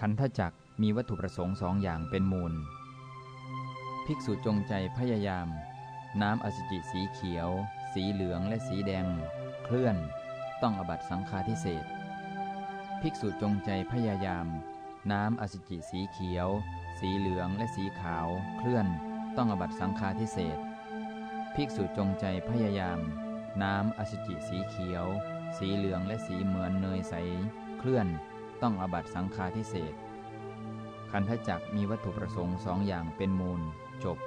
คันธจักรมีวัตถุประสงค์สองอย่างเป็นมูล ภิกษุจงใจพยายาม น้ำอสุจิสีเขียว สีเหลืองและสีแดง เคลื่อน ต้องอบัตสังฆาทิเศษภิกษุจงใจพยายาม น้ำอสุจิสีเขียว สีเหลืองและสีขาว เคลื่อน ต้องอบัตสังฆาทิเศษภิกษุจงใจพยายาม น้ำอสุจิสีเขียว สีเหลืองและสีเหมือนเนยใส เคลื่อน ต้องอบัตสังฆาทิเศษ คันธจักมีวัตถุประสงค์สองอย่างเป็นมูล จบ